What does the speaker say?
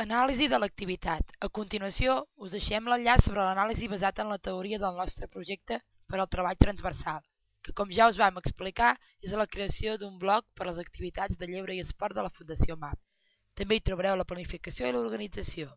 Anàlisi de l'activitat. A continuació, us deixem l'enllaç sobre l'anàlisi basat en la teoria del nostre projecte per al treball transversal, que com ja us vam explicar, és la creació d'un bloc per a les activitats de lleure i esport de la Fundació MAP. També hi trobareu la planificació i l'organització.